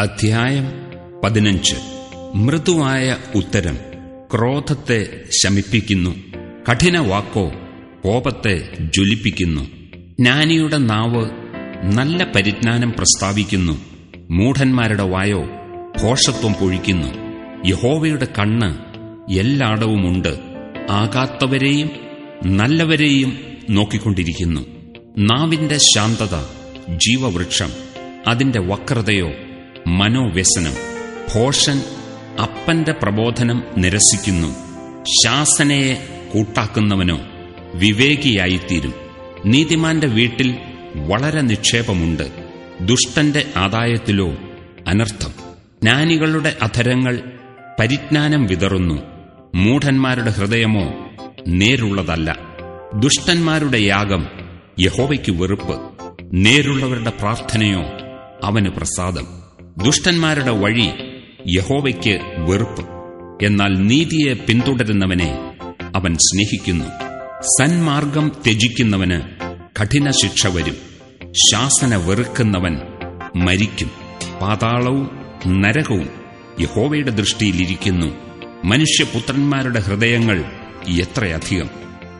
അധ്യായം പതിനഞ്ച്. മൃദുവായ ഉത്തരം ക്രോധത്തെ ശമിപ്പിക്കുന്നു. കഠിന വാക്കോ കോപത്തെ ജ്വലിപ്പിക്കുന്നു. ജ്ഞാനിയുടെ നാവ് നല്ല പരിജ്ഞാനം പ്രസ്താവിക്കുന്നു. മൂഢന്മാരുടെ വായോ ഘോഷത്വം പൊഴിക്കുന്നു. യഹോവയുടെ കണ്ണ് എല്ലായിടവുമുണ്ട് ആകാത്തവരെയും നല്ലവരെയും നോക്കിക്കൊണ്ടിരിക്കുന്നു. നാവിന്റെ ശാന്തത ജീവവൃക്ഷം അതിന്റെ വക്രതയോ മനോവ്യസനം ഭോഷൻ അപ്പന്റെ പ്രബോധനം നിരസിക്കുന്നു. ശാസനയെ കൂട്ടാക്കുന്നവനോ വിവേകിയായിത്തീരും. നീതിമാന്റെ വീട്ടിൽ വളരെ നിക്ഷേപമുണ്ട്. ദുഷ്ടന്റെ ആദായത്തിലോ അനർത്ഥം. ജ്ഞാനികളുടെ അധരങ്ങൾ പരിജ്ഞാനം വിതറുന്നു. മൂഢന്മാരുടെ ഹൃദയമോ നേരുള്ളതല്ല. ദുഷ്ടന്മാരുടെ യാഗം യഹോവയ്ക്ക് വെറുപ്പ്. നേരുള്ളവരുടെ പ്രാർത്ഥനയോ അവന് പ്രസാദം. ദുഷ്ടന്മാരുടെ വഴി യഹോവയ്ക്ക് വെറുപ്പ്. എന്നാൽ നീതിയെ പിന്തുടരുന്നവനെ അവൻ സ്നേഹിക്കുന്നു. സന്മാർഗം ത്യജിക്കുന്നവന് കഠിന ശിക്ഷ വരും. ശാസന വെറുക്കുന്നവൻ മരിക്കും. പാതാളവും നരകവും യഹോവയുടെ ദൃഷ്ടിയിലിരിക്കുന്നു. മനുഷ്യപുത്രന്മാരുടെ ഹൃദയങ്ങൾ എത്രയധികം.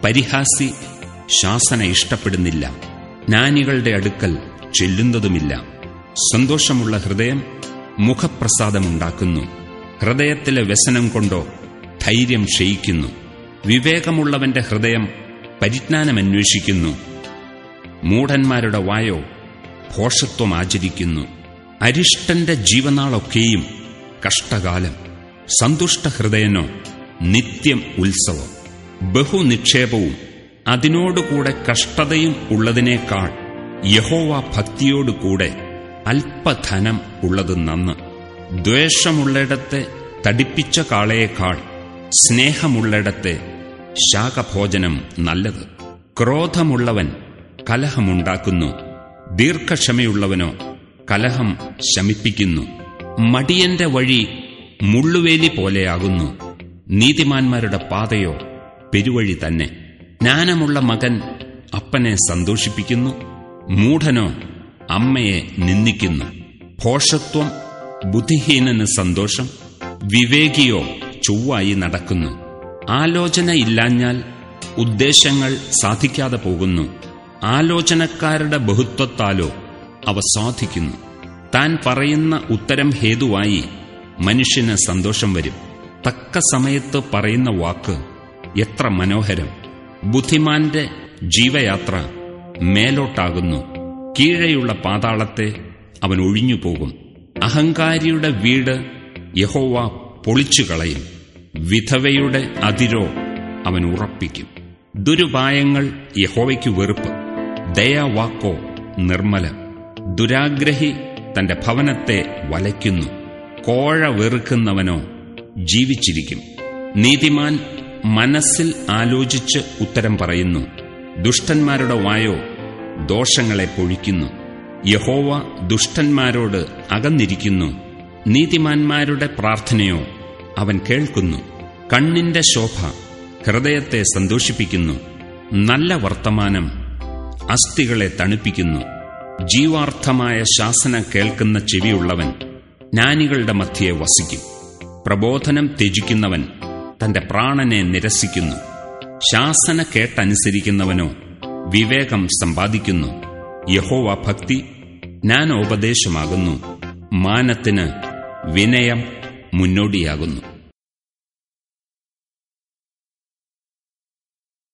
പരിഹാസി ശാസന ഇഷ്ടപ്പെടുന്നില്ല. ജ്ഞാനികളുടെ അടുക്കൽ ചെല്ലുന്നതുമില്ല. സന്തോഷമുള്ള ഹൃദയം മുഖപ്രസാദമുണ്ടാക്കുന്നു. ഹൃദയത്തിലെ വ്യസനം കൊണ്ടോ ധൈര്യം ക്ഷയിക്കുന്നു. വിവേകമുള്ളവന്റെ ഹൃദയം പരിജ്ഞാനമന്വേഷിക്കുന്നു. മൂഢന്മാരുടെ വായോ ഘോഷത്വം ആചരിക്കുന്നു. അരിഷ്ടന്റെ ജീവനാളൊക്കെയും കഷ്ടകാലം സന്തുഷ്ടഹൃദയനോ നിത്യം ഉത്സവം ബഹുനിക്ഷേപവും അതിനോടുകൂടെ കഷ്ടതയും ഉള്ളതിനേക്കാൾ യഹോവ ഭക്തിയോടുകൂടെ അല്പധനം ഉള്ളത് നന്ന്. ദ്വേഷമുള്ളിടത്തെ തടിപ്പിച്ച കാളയേക്കാൾ സ്നേഹമുള്ളിടത്തെ ശാഖഭോജനം നല്ലത്. ക്രോധമുള്ളവൻ കലഹമുണ്ടാക്കുന്നു. ദീർഘക്ഷമയുള്ളവനോ കലഹം ശമിപ്പിക്കുന്നു. മടിയന്റെ വഴി മുള്ളുവേലി പോലെയാകുന്നു. നീതിമാന്മാരുടെ പാതയോ പെരുവഴി തന്നെ. ജ്ഞാനമുള്ള മകൻ അപ്പനെ സന്തോഷിപ്പിക്കുന്നു. മൂഢനോ അമ്മയെ നിന്ദിക്കുന്നു. ഘോഷത്വം ബുദ്ധിഹീനന് സന്തോഷം വിവേകിയോ ചൊവ്വായി നടക്കുന്നു. ആലോചന ഇല്ലാഞ്ഞാൽ ഉദ്ദേശങ്ങൾ സാധിക്കാതെ പോകുന്നു. ആലോചനക്കാരുടെ ബഹുത്വത്താലോ അവ സാധിക്കുന്നു. താൻ പറയുന്ന ഉത്തരം ഹേതുവായി മനുഷ്യന് സന്തോഷം വരും. തക്ക സമയത്ത് പറയുന്ന വാക്ക് എത്ര മനോഹരം. ബുദ്ധിമാന്റെ ജീവയാത്ര മേലോട്ടാകുന്നു. കീഴെയുള്ള പാതാളത്തെ അവൻ ഒഴിഞ്ഞുപോകും. അഹങ്കാരിയുടെ വീട് യഹോവ പൊളിച്ചു കളയും വിധവയുടെ അതിരോ അവൻ ഉറപ്പിക്കും. ദുരുപായങ്ങൾ യഹോവയ്ക്ക് വെറുപ്പ്. ദയാവാക്കോ നിർമ്മല. ദുരാഗ്രഹി തന്റെ ഭവനത്തെ വലയ്ക്കുന്നു. കോഴ വെറുക്കുന്നവനോ ജീവിച്ചിരിക്കും. നീതിമാൻ മനസ്സിൽ ആലോചിച്ച് ഉത്തരം പറയുന്നു. ദുഷ്ടന്മാരുടെ വായോ ദോഷങ്ങളെ പൊഴിക്കുന്നു. യഹോവ ദുഷ്ടന്മാരോട് അകന്നിരിക്കുന്നു. നീതിമാന്മാരുടെ പ്രാർത്ഥനയോ അവൻ കേൾക്കുന്നു. കണ്ണിന്റെ ശോഭ ഹൃദയത്തെ സന്തോഷിപ്പിക്കുന്നു. നല്ല വർത്തമാനം അസ്ഥികളെ തണുപ്പിക്കുന്നു. ജീവാർത്ഥമായ ശാസന കേൾക്കുന്ന ചെവിയുള്ളവൻ ജ്ഞാനികളുടെ മധ്യയെ വസിക്കും. പ്രബോധനം ത്യജിക്കുന്നവൻ തന്റെ പ്രാണനെ നിരസിക്കുന്നു. ശാസന കേട്ടനുസരിക്കുന്നവനോ വിവേകം സമ്പാദിക്കുന്നു. യഹോവ ഭക്തി ജ്ഞാനോപദേശമാകുന്നു. മാനത്തിന് വിനയം മുന്നോടിയാകുന്നു.